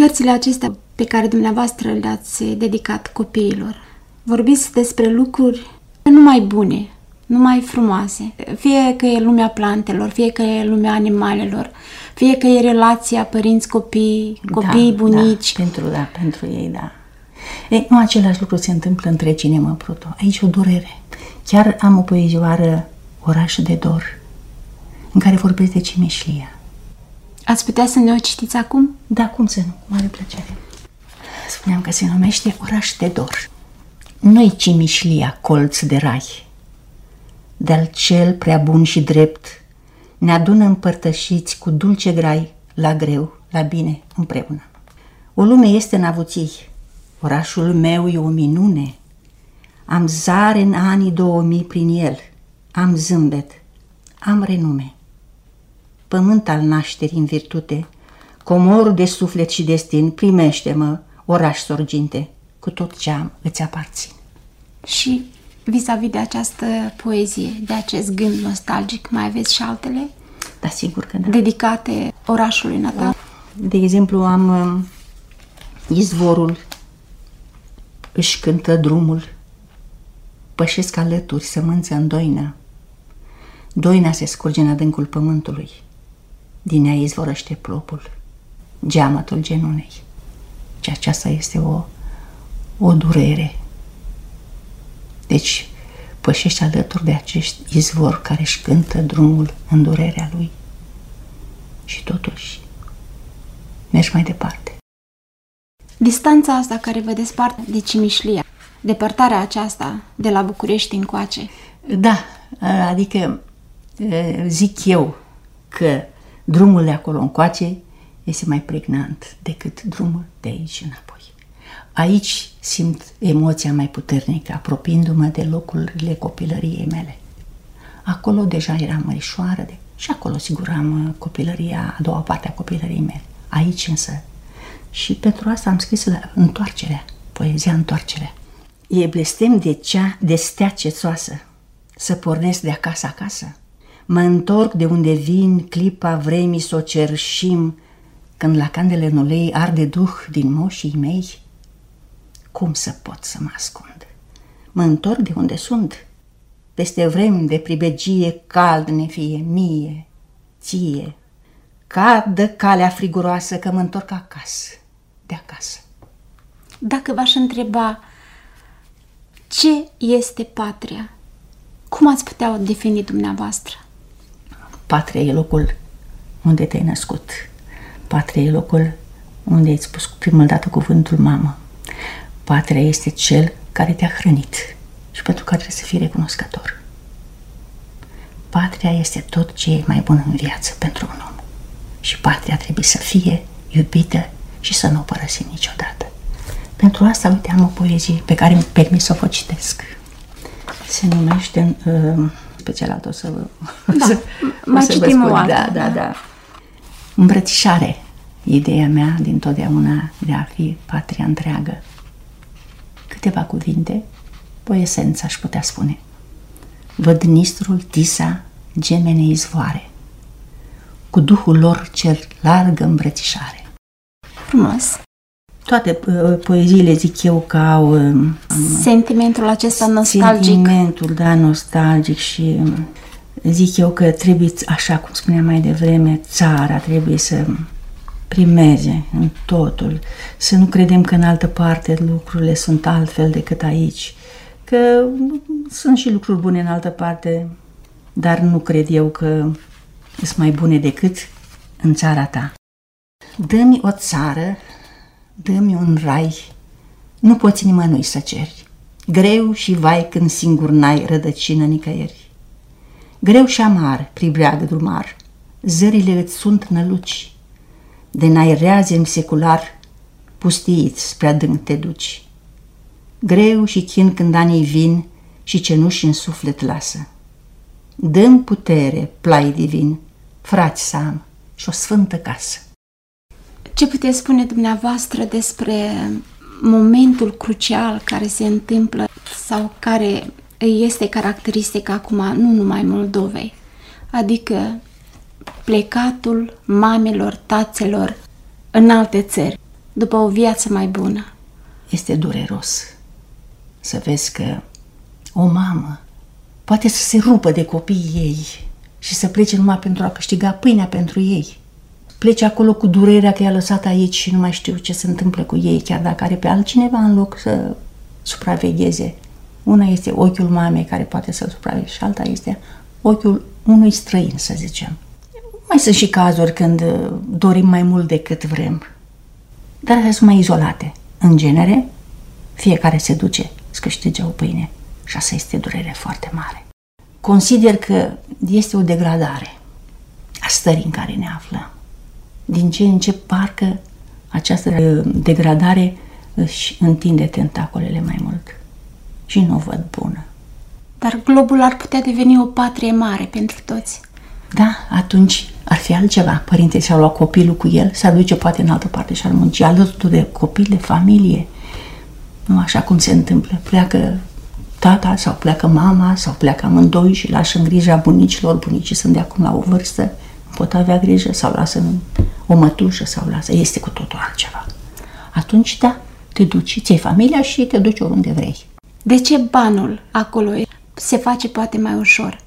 cărțile acestea pe care dumneavoastră le-ați dedicat copiilor, vorbiți despre lucruri numai bune, numai frumoase. Fie că e lumea plantelor, fie că e lumea animalelor, fie că e relația părinți-copii, copii-bunici. Da, pentru, da, pentru ei, da. E, nu același lucru se întâmplă între cinema Pruto. Aici o durere. Chiar am o poezioară Oraș de dor, în care vorbesc de cimeșlia. Ați putea să ne o citiți acum? Da, cum să nu, mare plăcere. Spuneam că se numește Oraș de dor. Nu-i cimișlia colț de rai, de-al cel prea bun și drept, ne adună împărtășiți cu dulce grai, la greu, la bine, împreună. O lume este în avuții, orașul meu e o minune, am zare în anii 2000 prin el, am zâmbet, am renume. Pământ al nașterii în virtute, comor de suflet și destin, primește-mă, oraș sorginte, cu tot ce am îți aparțin. Și vis-a-vis de această poezie, de acest gând nostalgic, mai aveți și altele? Da, sigur că da. Dedicate orașului natal? De exemplu, am um, izvorul, își cântă drumul, pășesc alături, sămânță în doină. Doina se scurge în adâncul pământului, din ea izvorăște plopul, geamătul genunei. Și aceasta este o, o durere. Deci, pășești alături de acest izvor care își cântă drumul în durerea lui. Și totuși, mergi mai departe. Distanța asta care vă desparte de Cimișlia, depărtarea aceasta de la București încoace. Da, adică zic eu că drumul de acolo încoace este mai pregnant decât drumul de aici înapoi. Aici simt emoția mai puternică, apropiindu-mă de locurile copilăriei mele. Acolo deja eram mărișoară de... și acolo sigur am copilăria, a doua parte a copilăriei mele. Aici însă. Și pentru asta am scris la întoarcerea, poezia întoarcerea. E blestem de cea de stea cețoasă, să pornesc de acasă acasă. Mă întorc de unde vin clipa vremii să o cerșim, când la candele în ulei arde duh din moșii mei. Cum să pot să mă ascund? Mă întorc de unde sunt, peste vrem de pribegie cald ne fie mie, ție. Cadă calea friguroasă că mă întorc acasă, de acasă. Dacă v-aș întreba ce este patria, cum ați putea o defini dumneavoastră? Patria e locul unde te-ai născut. Patria e locul unde ai spus prima dată cuvântul mamă. Patria este cel care te-a hrănit și pentru care trebuie să fii recunoscător. Patria este tot ce e mai bun în viață pentru un om. Și patria trebuie să fie iubită și să nu o părăsim niciodată. Pentru asta, uite, am o poezie pe care îmi permis să o citesc. Se numește, uh, pe celălalt o să vă... Da, să, mai să citim o altă. Da, da, da. Îmbrățișare, ideea mea din totdeauna de a fi patria întreagă. Câteva cuvinte, o esență aș putea spune. Văd Nistrul, Tisa, gemene izvoare, cu duhul lor cel largă îmbrățișare. Frumos! Toate uh, poeziile zic eu că au... Um, Sentimentul acesta nostalgic. Sentimentul, da, nostalgic și um, zic eu că trebuie, așa cum spuneam mai devreme, țara trebuie să primeze în totul, să nu credem că în altă parte lucrurile sunt altfel decât aici, că sunt și lucruri bune în altă parte, dar nu cred eu că sunt mai bune decât în țara ta. Dă-mi o țară dă-mi un rai, nu poți nimănui să ceri. Greu și vai când singur n-ai rădăcină nicăieri. Greu și amar, pribreagă drumar, zările îți sunt năluci, de n-ai reazem secular, pustiiți spre adânc te duci. Greu și chin când anii vin și cenuși în suflet lasă. Dăm putere, plai divin, frați să am și o sfântă casă. Ce puteți spune dumneavoastră despre momentul crucial care se întâmplă sau care este caracteristic acum nu numai Moldovei, adică plecatul mamelor, tațelor în alte țări. după o viață mai bună. Este dureros să vezi că o mamă poate să se rupă de copiii ei și să plece numai pentru a câștiga pâinea pentru ei. Plece acolo cu durerea că i-a lăsat aici și nu mai știu ce se întâmplă cu ei, chiar dacă are pe altcineva în loc să supravegheze. Una este ochiul mamei care poate să-l supravegheze și alta este ochiul unui străin, să zicem. Mai sunt și cazuri când uh, dorim mai mult decât vrem, dar astea sunt mai izolate. În genere, fiecare se duce să câștige o pâine și asta este durere foarte mare. Consider că este o degradare a stării în care ne aflăm. Din ce în ce parcă această uh, degradare își întinde tentacolele mai mult și nu o văd bună. Dar globul ar putea deveni o patrie mare pentru toți. Da, atunci ar fi altceva. Părintele și-ar lua copilul cu el, s-ar duce poate în altă parte și ar munci alături de copil, de familie. Nu așa cum se întâmplă. Pleacă tata sau pleacă mama sau pleacă amândoi și lasă în grija bunicilor. Bunicii sunt de acum la o vârstă, nu pot avea grijă sau lasă o mătușă sau lasă. Este cu totul altceva. Atunci, da, te duci, ți familia și te duci oriunde vrei. De ce banul acolo se face poate mai ușor?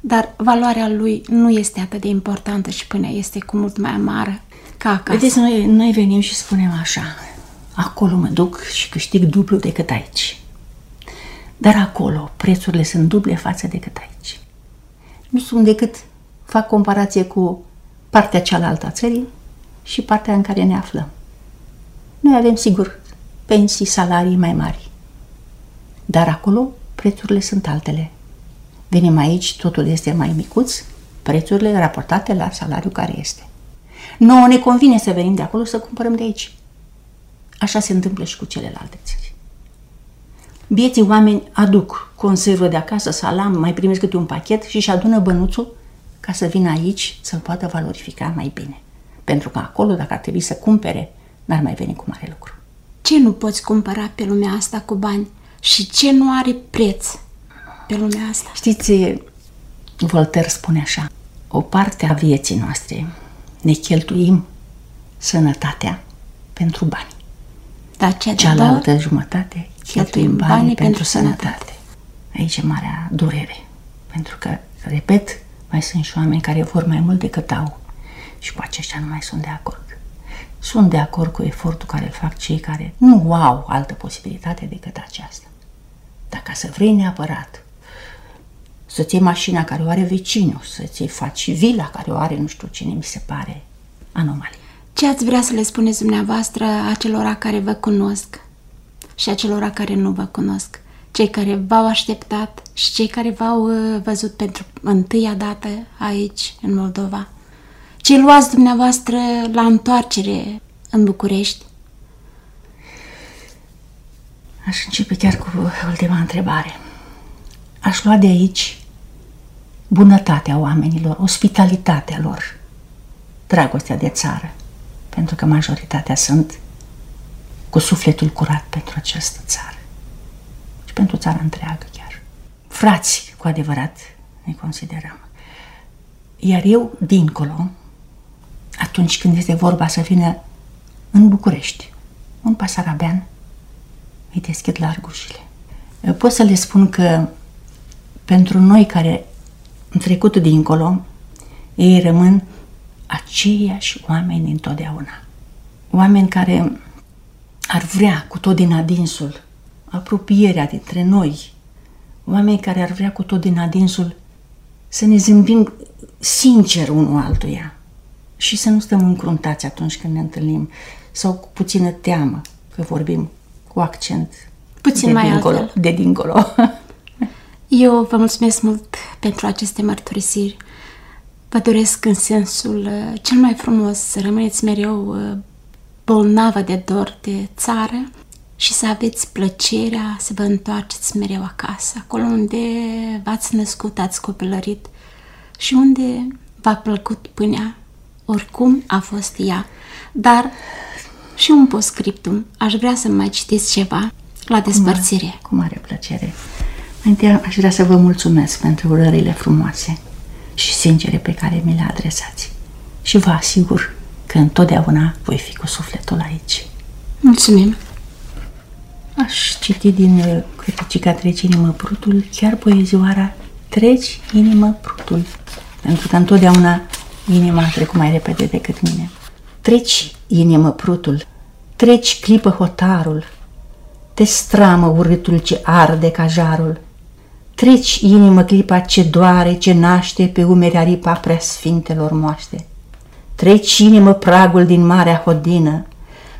dar valoarea lui nu este atât de importantă și până este cu mult mai amară ca acasă. Vedeți, noi, noi venim și spunem așa, acolo mă duc și câștig dublu decât aici. Dar acolo prețurile sunt duble față decât aici. Nu sunt decât, fac comparație cu partea cealaltă a țării și partea în care ne aflăm. Noi avem, sigur, pensii, salarii mai mari. Dar acolo prețurile sunt altele. Venim aici, totul este mai micuț, prețurile raportate la salariul care este. Nouă ne convine să venim de acolo să cumpărăm de aici. Așa se întâmplă și cu celelalte țări. Bieții oameni aduc conservă de acasă, salam, mai primesc câte un pachet și își adună bănuțul ca să vină aici să-l poată valorifica mai bine. Pentru că acolo, dacă ar trebui să cumpere, n-ar mai veni cu mare lucru. Ce nu poți cumpăra pe lumea asta cu bani și ce nu are preț? pe lumea asta. Știți, Voltaire spune așa, o parte a vieții noastre ne cheltuim sănătatea pentru bani. Dar cea Cealaltă jumătate cheltuim banii, banii pentru, pentru sănătate. sănătate. Aici e marea durere. Pentru că, repet, mai sunt și oameni care vor mai mult decât au. Și cu aceștia nu mai sunt de acord. Sunt de acord cu efortul care îl fac cei care nu au altă posibilitate decât aceasta. Dar ca să vrei neapărat să-ți iei mașina care o are vecinul, să-ți faci vila care o are nu știu cine, mi se pare anomalie. Ce ați vrea să le spuneți dumneavoastră acelora care vă cunosc și acelora care nu vă cunosc? Cei care v-au așteptat și cei care v-au uh, văzut pentru întâia dată aici, în Moldova. Ce luați dumneavoastră la întoarcere în București? Aș începe chiar cu ultima întrebare. Aș lua de aici bunătatea oamenilor, ospitalitatea lor, dragostea de țară, pentru că majoritatea sunt cu sufletul curat pentru această țară și pentru țara întreagă chiar. Frați, cu adevărat, ne considerăm. Iar eu, dincolo, atunci când este vorba să vină în București, un pasarabean, îi deschid larg ușile. Pot să le spun că pentru noi care în trecutul dincolo, ei rămân aceiași oameni întotdeauna. Oameni care ar vrea cu tot din adinsul apropierea dintre noi, oameni care ar vrea cu tot din adinsul să ne zâmbim sincer unul altuia și să nu stăm încruntați atunci când ne întâlnim sau cu puțină teamă că vorbim cu accent Puțin de mai dincolo, altfel. de dincolo. Eu vă mulțumesc mult pentru aceste mărturisiri. Vă doresc în sensul uh, cel mai frumos să rămâneți mereu uh, bolnavă de dor de țară și să aveți plăcerea să vă întoarceți mereu acasă, acolo unde v-ați născut, ați copilărit și unde v-a plăcut până oricum a fost ea. Dar și un postscriptum. Aș vrea să mai citiți ceva la despărțire. Cu mare, cu mare plăcere. Mai întâi aș vrea să vă mulțumesc pentru urările frumoase și sincere pe care mi le adresați. Și vă asigur că întotdeauna voi fi cu sufletul aici. Mulțumim! Aș citi din uh, Cărticica trece inimă prutul, chiar poezioara Treci inimă prutul, pentru că întotdeauna inima a trecut mai repede decât mine. Treci inimă prutul, treci clipă hotarul, te stramă urâtul ce arde ca jarul, Treci inimă clipa ce doare, ce naște pe umeri aripa prea sfintelor moaște. Treci inimă pragul din marea hodină,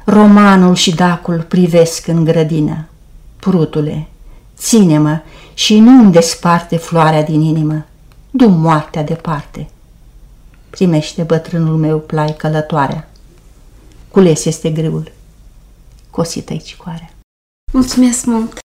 romanul și dacul privesc în grădină. Prutule, ține-mă și nu-mi desparte floarea din inimă, du moartea departe. Primește bătrânul meu plai călătoarea. Cules este grâul, cosită-i cicoarea. Mulțumesc mult!